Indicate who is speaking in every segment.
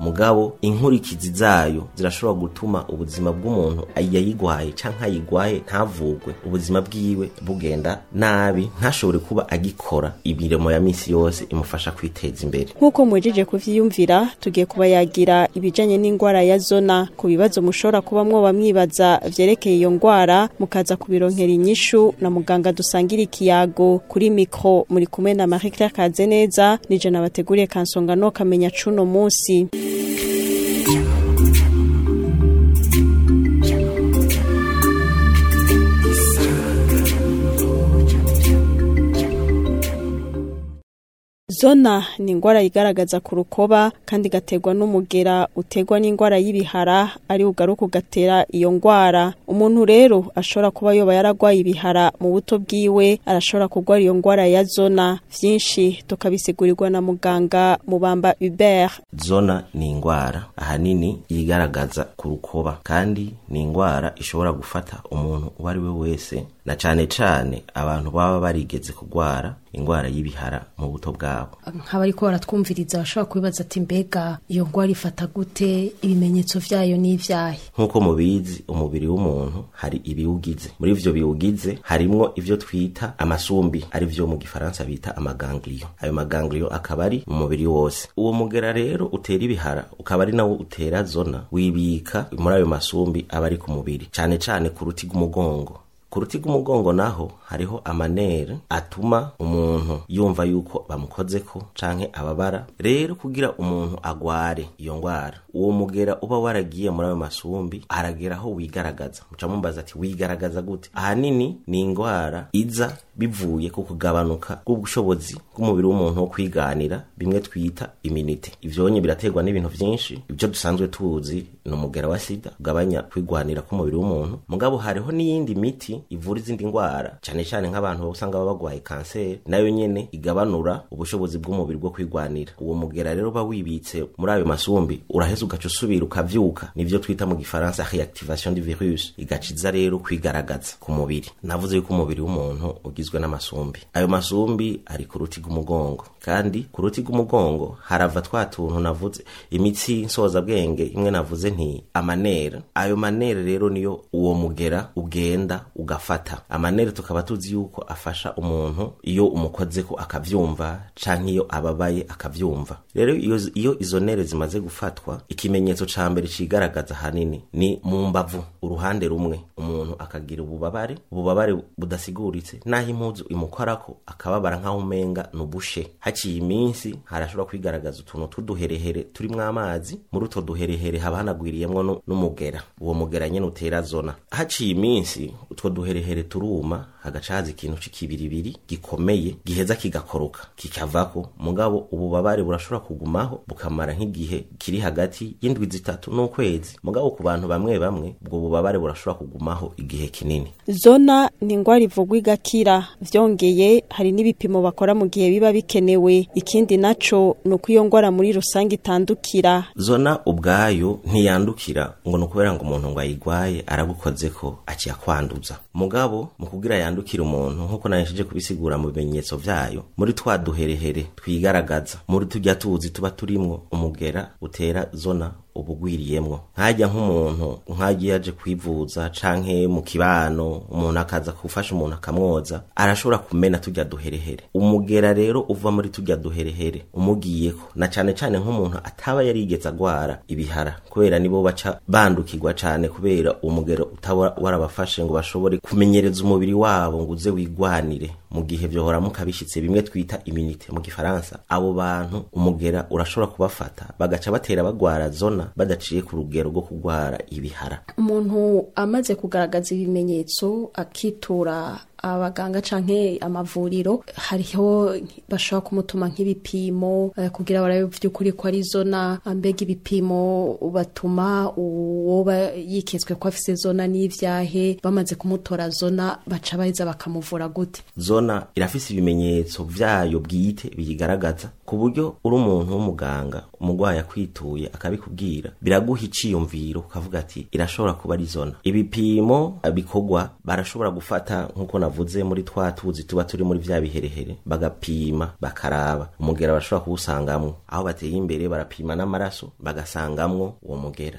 Speaker 1: mugabo inkurikizi zayo zirashobora gutuma ubuzima bw'umuntu yayigwaye canke ayigwaye ntavugwe ubuzima bwiwe bugenda nabi ntashobore kuba agikora imirimo ya misi yose imufasha kwiteza imbere
Speaker 2: nk'uko mwejeje kuvyiyumvira tugiye kuba yagira ibijanye n'indwara ya zona ku bibazo mushobora kuba mwo bamwibaza vyerekeye iyo ndwara mukaza kubironkera inyishu na muganga dusangira ikiyago kuri mikro muri kumwe na Marie Claire Kazeneza nije nabateguriye kansonga no kamenya cuno munsi 你。 zona ni indwara yigaragaza ku rukoba kandi igaterwa n'umugera utegwa n’ingwara y'ibihara ari ugaruka ugatera iyo ngwara. umuntu rero ashobora kuba yoba yaragwaye ibihara mu buto bwiwe arashobora kurwara iyo ngwara ya zona byinshi tukabisigurirwa na muganga mubamba Ubert.
Speaker 1: zona ni indwara ahanini yigaragaza ku rukoba kandi ni indwara ishobora gufata umuntu uwo ari we wese na cyane cyane abantu baba barigeze kugwara. indwara y'ibihara mu buto bwabo
Speaker 3: nk'abari ko baratwumviriza bashobora kubibaza ati mbega iyo ndwara ifata gute ibimenyetso byayo n'ibyahe
Speaker 1: nk'uko mubizi umubiri w'umuntu hari ibiwugize muri ibyo biwugize harimwo ibyo twita amasumbi ari byo mu gifaransa bita amagangliyo ayo magangliyo akaba ari mu mubiri wose uwo mugera rero utera ibihara ukaba ari nawo utera zona wibika muri ayo masumbi aba ari ku mubiri cyane cyane ku ruti rw'umugongo ku ruti rw'umugongo naho hariho amaneri atuma umuntu yumva yuko bamukoze ko canke ababara rero kugira umuntu agware iyo ngwara uwo mugera uba waragiye muri ayo masumbi arageraho wigaragaza mucamumbaza ati wigaragaza gute ahanini ni ingwara iza bivuye ku kugabanuka bw'ubushobozi bw'umubiri w'umuntu wo kwiganira bimwe twita iminite ivyonye biraterwa n'ibintu vyinshi ibyo dusanzwe tuzi ni umugera wa sida ugabanya kwigwanira k'umubiri w'umuntu mugabo hariho n'iyindi miti ivura izindi ndwara cyane cyane nk'abantu usanga baba barwaye kanseri nayo nyene igabanura ubushobozi bw'umubiri bwo kwigwanira uwo mugera rero uba wibitse muri ayo masumbi uraheza ugaca usubira ukavyuka nivyo twita mu gifaransa reactivation du virus igaciza rero kwigaragaza ku mubiri navuze yuko umubiri w'umuntu ugizwe n'amasumbi ayo masumbi ari ku ruti rw'umugongo kandi ku ruti rw'umugongo harava twa tuntu navuze imitsi nsozabwenge imwe navuze nti amanera ayo manere rero niyo uwo mugera ugenda ugafata amanere tukaba tuzi yuko afasha umuntu iyo umukoze ko akabyumva canke iyo ababaye akabyumva rero iyo izo ntere zimaze gufatwa ikimenyetso cya mbere kigaragaza ahanini ni mu mbavu uruhande rumwe umuntu akagira ububabare ububabare budasiguritse naho impuzu ko akababara nk'aho umenga ni ubushe haciye iminsi harashobora kwigaragaza utuntu tw'uduherehere turimwo amazi muri utwo duherehere haba hanaguye bagwiriyemwo n'umugera uwo mugera nyene utera zona haciye iminsi utwo duherehere turuma hagacaza ikintu c'ikibiribiri gikomeye giheza kigakoroka kikavako mugabo ububabare burashobora kugumaho bukamara nk'igihe kiri hagati y'indwi zitatu n'ukwezi mugabo ku bantu bamwe bamwe ubwo bubabare burashobora kugumaho igihe kinini
Speaker 2: zona ni ingwara ivugwa igakira vyongeye hari n'ibipimo bakora mu gihe biba bikenewe ikindi naco ni uko iyo ngwara muri rusange itandukira
Speaker 1: zona ubwayo ntiyandukira ngo ni ukubera ngo umuntu ngo ayigwaye aragukozeko aciye akwanduza mugabo mu kugira yandukira umuntu nk'uko nanishije kubisigura mu bimenyetso byayo muri twa duherehere twigaragaza muri tujya tuzi tuba turimwo umugera utera zona ubugwiriyemwo nkajya nk'umuntu nk'agiye yaje kwivuza canke mu kibano umuntu akaza gufasha umuntu akamwoza arashobora kumena tujya duherehere umugera rero uva muri tujya duherehere umugiyeko na cane cane nk'umuntu ataba yarigeze agwara ibihara kubera nibo baca bandukirwa cane kubera umugero utaba warabafashe ngo bashobore kumenyereza umubiri wabo ngo uze wigwanire mu gihe byohora bishyitse bimwe twita iminite mu gifaransa abo bantu umugera urashobora kubafata bagaca batera bagwara zona badaciye ku rugero rwo kugwara ibihara
Speaker 3: umuntu amaze kugaragaza ibimenyetso akitura abaganga canke amavuriro hariho bashobora kumutuma nk'ibipimo eh, kugira barabe by'ukuri ko ari zona ambega ah, ibipimo batuma uwo yiketswe ko afise zona n'ivyahe bamaze kumutora zona baca baheza bakamuvura gute
Speaker 1: zona irafise ibimenyetso vyayo bwite biyigaragaza ku buryo uri umuntu w'umuganga umurwayi akwituye akabikubwira biraguha iciyumviro ukavuga ati irashobora kuba ari zona ibipimo bikorwa barashobora gufata nk'uko navuze muri twa tuzi tuba turi muri bya biherehere bagapima bakaraba umugera barashobora kuwusangamwo aho bateye imbere barapima n'amaraso bagasangamwo uwo mugera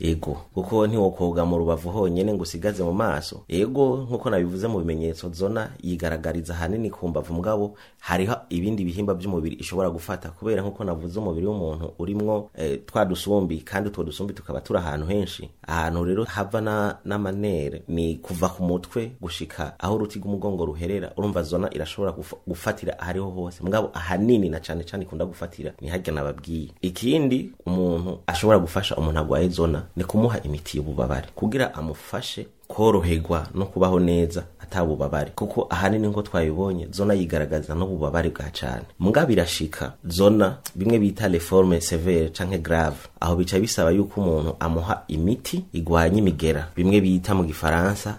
Speaker 1: ego kuko ntiwokoga mu rubavu honyine ngo usigaze mu maso ego nk'uko nabivuze mu bimenyetso zona yigaragariza ahanini ku mbavu mugabo hariho ibindi bihimba by'umubiri ishobora gufata kubera nk'uko navuze umubiri w'umuntu urimo eh, twa dusumbi kandi utwo dusumbi tukaba turi ahantu henshi ahantu rero hava n'amanere ni kuva ku mutwe gushika aho uruti rw'umugongo ruherera urumva zona irashobora gufatira ahariho hose mugabo ahanini na cyane cyane ikunda gufatira ni nababwiye ikindi umuntu ashobora gufasha umuntu arwaye zona ni kumuha imiti y'ububabare kugira amufashe koroherwa no kubaho neza atabubabare kuko ahanini nko twabibonye zona yigaragaza n'ububabare bwa cyane muga birashika zona bimwe bita reforme severe canke grave aho bica bisaba yuko umuntu amuha imiti igwanya imigera bimwe bita mu gifaransa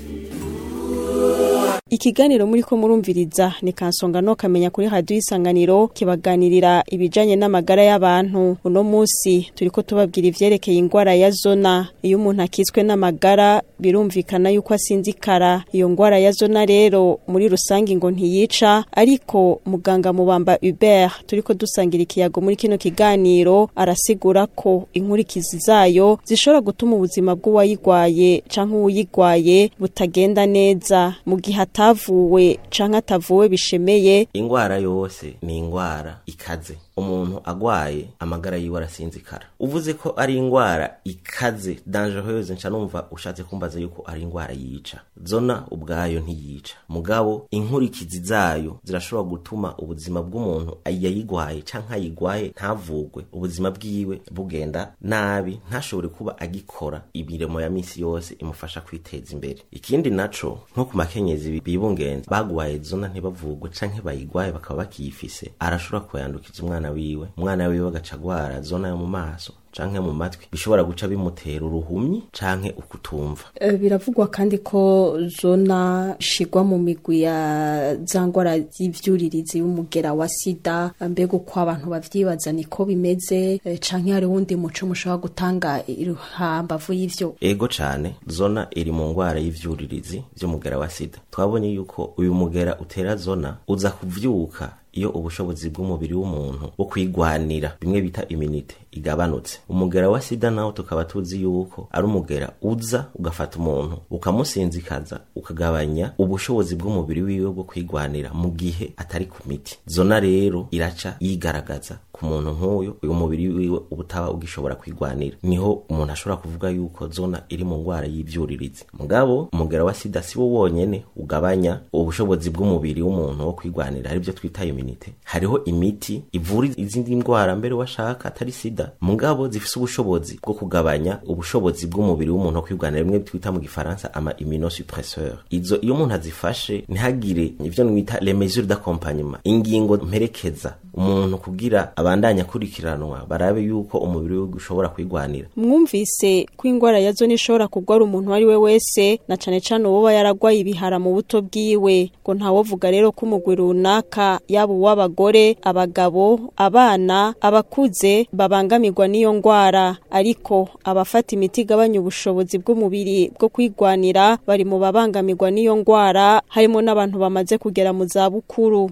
Speaker 2: ikiganiro muri ko murumviriza ni no kamenya kuri hadiyo isanganiro kibaganirira ibijyanye n'amagara y'abantu uno munsi turi ko tubabwira ibyerekeye indwara ya zona iyo umuntu akitswe n'amagara birumvikana yuko asinzikara iyo ngwara ya zona rero muri rusange ngo ntiyica ariko muganga mubamba Hubert turi ko dusangira ikiyago muri kino kiganiro arasigura ko inkurikizi zayo zishobora gutuma ubuzima bw’uwayigwaye cyangwa uwuyirwaye butagenda neza mu gihe atavuwe canke atavuwe bishemeye
Speaker 1: ingwara yose ni ingwara ikaze umuntu agwaye amagara yiwe arasinzikara uvuze ko ari indwara ikaze dangereuse nca numva ushatse kumbaza yuko ari indwara yica zona ubwayo ntiyica mugabo inkurikizi zayo zirashobora gutuma ubuzima bw'umuntu yayigwaye canke ayigwaye ntavugwe ubuzima bwiwe bugenda nabi ntashobore kuba agikora imirimo ya misi yose imufasha kwiteza imbere ikindi naco nko ku makenyezi bibungenza bagwaye zona ntibavugwe canke bayigwaye bakaba bakiyifise arashobora kuyandukiza umwana umwana wiwe umwana wiwe agaca zona yo mu maso canke mu matwi bishobora guca bimutera uruhumyi canke ukutumva
Speaker 3: eh, biravugwa kandi ko zona shigwa mu migwi ya zangwara y'ivyuririzi y'umugera wa sida eh, mbega uko abantu bavyibaza niko bimeze e, canke hari wundi muco mushobora gutanga iruhambavu y'ivyo
Speaker 1: ego cane zona iri mu ngwara y'ivyuririzi vy'umugera wa sida twabonye yuko uyu mugera utera zona uza kuvyuka iyo ubushobozi bw'umubiri w'umuntu bwo kwigwanira bimwe bita iminite igabanutse umugera wa sida nawo tukaba tuzi yuko ari umugera uza ugafata umuntu ukamusinzikaza ukagabanya ubushobozi bw'umubiri wiwe bwo kwigwanira mu gihe atari ku miti zona rero iraca yigaragaza ku muntu nk'uyu uyu mubiri wiwe uba utaba ugishobora kwigwanira niho umuntu ashobora kuvuga yuko zona iri mu ndwara y'ibyuririzi mugabo umugera wa sida si wo wonyene ugabanya ubushobozi bw'umubiri w'umuntu wo kwigwanira aribyo twita iminite hariho imiti ivura izindi ndwara mbere washaka atari sida perezida mugabo zifise ubushobozi bwo kugabanya ubushobozi bw'umubiri w'umuntu wo kwirwanya rimwe twita mu gifaransa ama immunosuppresseur izo iyo umuntu azifashe ntihagire ivyo nwita les mesures d'accompagnement ingingo mperekeza umuntu kugira abandanye akurikiranwa barabe yuko umubiri we ushobora kwigwanira
Speaker 2: mwumvise ko indwara ya zone ishobora kugwara umuntu uwo ari we wese na cyane cyane uwoba yaragwaye ibihara mu buto bwiwe ngo ntawovuga rero ko umugwi runaka yaba uw'abagore abagabo abana abakuze babangamirwa n'iyo ndwara ariko abafata imiti igabanya ubushobozi bw'umubiri bwo kwigwanira bari mu babangamirwa n'iyo ndwara harimo n'abantu bamaze kugera mu
Speaker 1: zabukuru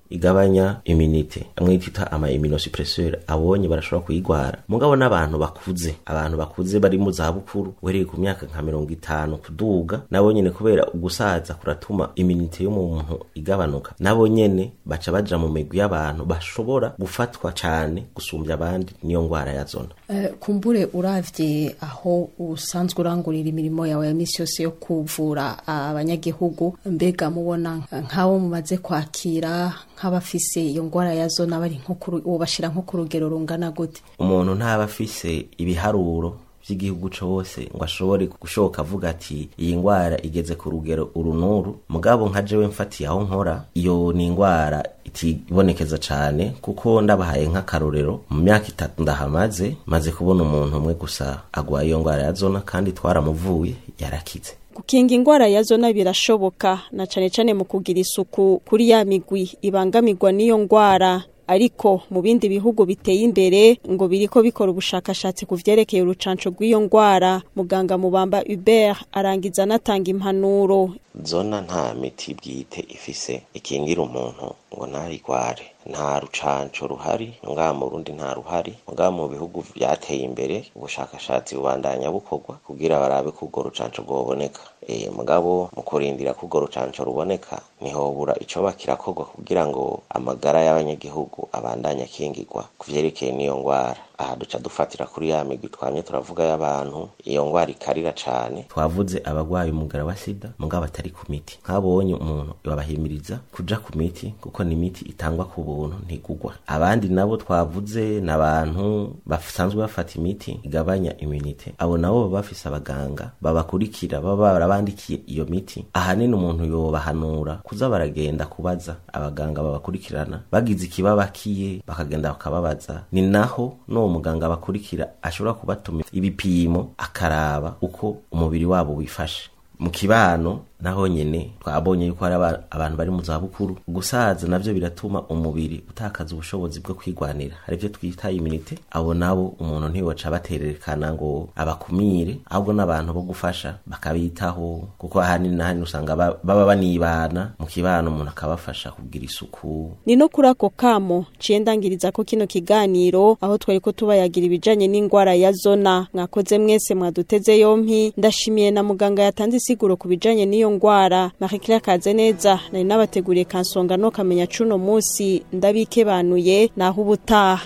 Speaker 1: igabanya iminite amwe twita ama immunosuppresseur abonye barashobora kuyigwara mugabo n'abantu bakuze abantu bakuze bari mu zabukuru uhereye ku myaka nka mirongo itanu kuduga nabo nyine kubera ugusaza kuratuma iminite y'umuntu mu igabanuka nabo nyene baca baja mu migwi y'abantu bashobora gufatwa cyane gusumbya abandi niyo ndwara ya zona
Speaker 3: eh, kumbure uravye aho usanzwe urangurira imirimo yawe ya misi yose yo kuvura abanyagihugu mbega mubona nk'abo mumaze kwakira nk'abafise iyo ngwara ya zona bari uwo bashira nko ku rugero rungana gute
Speaker 1: umuntu ntaba afise ibiharuro by'igihugu cyose ngo ashobore gushoka avuga ati iyi ndwara igeze ku rugero urunuru n'uru mugabo nka jewe mfatiye aho nkora iyo ni indwara itibonekeza cyane kuko ndabahaye nk'akarorero mu myaka itatu ndahamaze maze kubona umuntu umwe gusa agwaye iyo ndwara ya zona kandi twaramuvuye yarakize
Speaker 2: gukinga indwara ya zona birashoboka na cyane cyane mu kugira isuku kuri ya migwi ibangamirwa n'iyo ndwara ariko mu bindi bihugu biteye imbere ngo biriko bikora ubushakashatsi ku vyerekeye urucanco rw'iyo ndwara muganga mubamba Hubert arangiza anatanga impanuro
Speaker 1: zona nta miti bwite ifise ikingira umuntu ngo ntarigware nta rucanco ruhari ngaha mu Burundi nta ruhari ngaha mu bihugu byateye imbere ubushakashatsi bubandanya bukorwa kugira barabe ko urwo rucanco rwoboneka eh, mugabo mu kurindira ko urwo rucanco ruboneka ntihobura icoba kirakorwa kugira ngo amagara y'abanyagihugu abandanye akingirwa ku vyerekeye n'iyo ngwara aha duca dufatira kuri ya migwi twamye turavuga y'abantu iyo ngwara ikarira cyane twavuze abagwaye umugara wa sida mugabo atari ku miti nkabonye umuntu babahimiriza kuja ku miti kuko ni imiti itangwa ku buntu ntigugwa abandi nabo twavuze ni abantu basanzwe bafata imiti igabanya iminite abo nabo baba bafise abaganga babakurikira baba barabandikiye iyo miti ahanini umuntu yobahanura kuza baragenda kubaza abaganga babakurikirana bagize ikibabakiye bakagenda bakababaza ni naho no uwo muganga bakurikira ashobora kubatuma ibipimo akaraba uko umubiri wabo wifashe mu kibano naho nyine twabonye yuko hari abantu bari mu zabukuru gusaza nabyo biratuma umubiri utakaza ubushobozi bwo kwirwanira hari ibyo twita iminite abo nabo umuntu ntiwaca abatererekana ngo abakumire ahubwo n'abantu bo gufasha bakabitaho kuko ahanini na hanini usanga baba banibana mu kibano umuntu akabafasha kugira isuku
Speaker 2: ni no kuri ako kamo nciye ndangiriza ko kino kiganiro aho twari ko tubayagira ibijyanye n'indwara ya zona mwakoze mwese mwaduteze yompi ndashimiye na muganga yatanze isiguro ku bijyanye n'iyo iyo ngwara Marie Claire Kazeneza nari nabateguriye kansonga no kamenya cuno munsi ndabikebanuye naho ubutaha